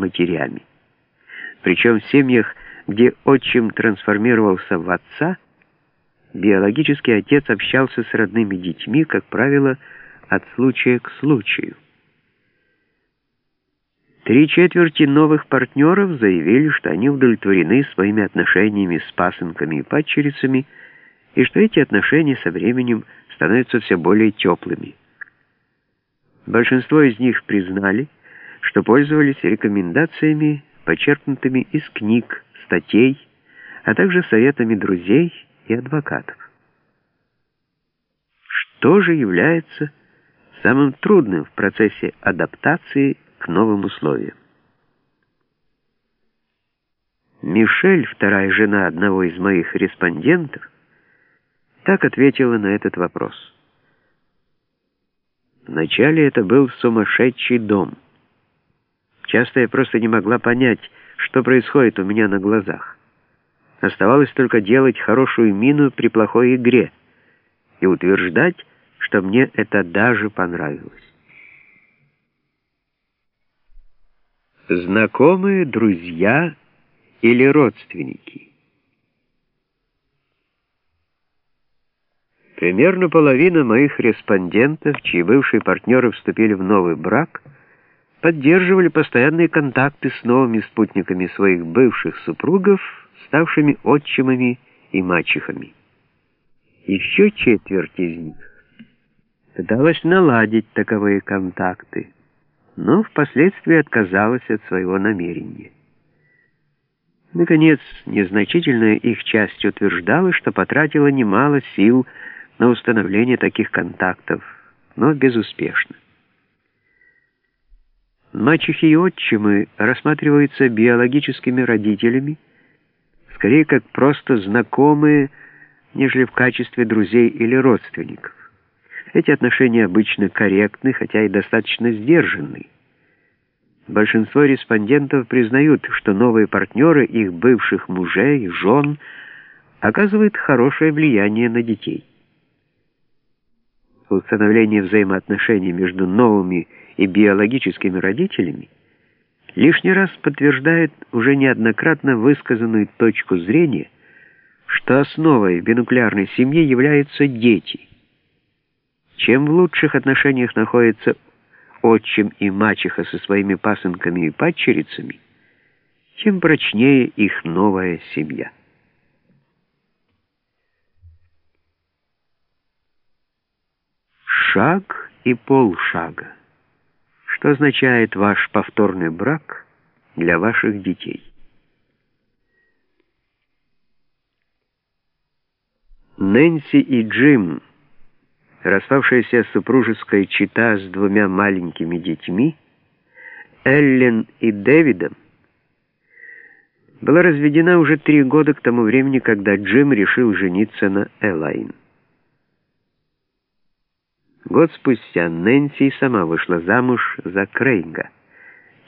матерями. Причем в семьях, где отчим трансформировался в отца, биологический отец общался с родными детьми, как правило, от случая к случаю. Три четверти новых партнеров заявили, что они удовлетворены своими отношениями с пасынками и падчерицами, и что эти отношения со временем становятся все более теплыми. Большинство из них признали, что пользовались рекомендациями, почерпнутыми из книг, статей, а также советами друзей и адвокатов. Что же является самым трудным в процессе адаптации к новым условиям? Мишель, вторая жена одного из моих респондентов, так ответила на этот вопрос. Вначале это был сумасшедший дом. Часто я просто не могла понять, что происходит у меня на глазах. Оставалось только делать хорошую мину при плохой игре и утверждать, что мне это даже понравилось. Знакомые, друзья или родственники? Примерно половина моих респондентов, чьи бывшие партнеры вступили в новый брак, поддерживали постоянные контакты с новыми спутниками своих бывших супругов, ставшими отчимами и мачехами. Еще четверть из них пыталась наладить таковые контакты, но впоследствии отказалась от своего намерения. Наконец, незначительная их часть утверждала, что потратила немало сил на установление таких контактов, но безуспешно. Мачехи и отчимы рассматриваются биологическими родителями, скорее как просто знакомые, нежели в качестве друзей или родственников. Эти отношения обычно корректны, хотя и достаточно сдержанны. Большинство респондентов признают, что новые партнеры их бывших мужей, жен оказывают хорошее влияние на детей установление взаимоотношений между новыми и биологическими родителями лишний раз подтверждает уже неоднократно высказанную точку зрения, что основой бинуклеарной семьи являются дети. Чем в лучших отношениях находятся отчим и мачеха со своими пасынками и падчерицами, тем прочнее их новая семья. шаг и полшага. Что означает ваш повторный брак для ваших детей? Нэнси и Джим, распавшаяся супружеская чита с двумя маленькими детьми, Эллен и Дэвидом, была разведена уже три года к тому времени, когда Джим решил жениться на Элайн. Год спустя Нэнси сама вышла замуж за Крейга.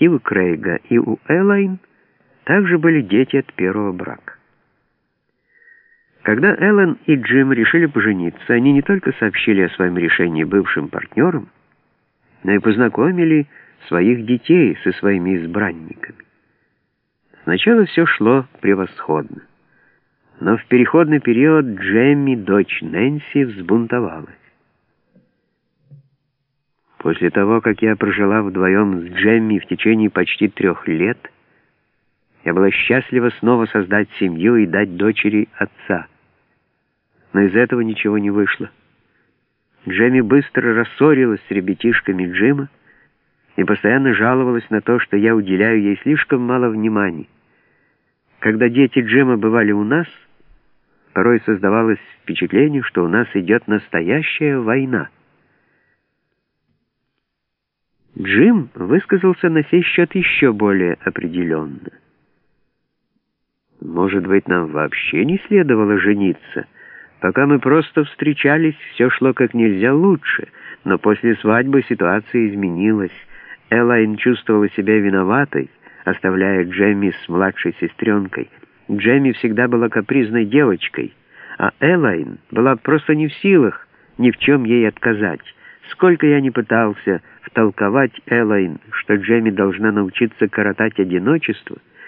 И у Крейга, и у Элайн также были дети от первого брака. Когда Эллен и Джим решили пожениться, они не только сообщили о своем решении бывшим партнерам, но и познакомили своих детей со своими избранниками. Сначала все шло превосходно, но в переходный период Джемми, дочь Нэнси, взбунтовалась. После того, как я прожила вдвоем с Джемми в течение почти трех лет, я была счастлива снова создать семью и дать дочери отца. Но из этого ничего не вышло. Джемми быстро рассорилась с ребятишками Джима и постоянно жаловалась на то, что я уделяю ей слишком мало внимания. Когда дети Джима бывали у нас, порой создавалось впечатление, что у нас идет настоящая война. Джим высказался на сей счет еще более определенно. «Может быть, нам вообще не следовало жениться? Пока мы просто встречались, все шло как нельзя лучше, но после свадьбы ситуация изменилась. Элайн чувствовала себя виноватой, оставляя Джемми с младшей сестренкой. Джемми всегда была капризной девочкой, а Элайн была просто не в силах ни в чем ей отказать». Сколько я не пытался втолковать Элайн, что Джемми должна научиться коротать одиночество —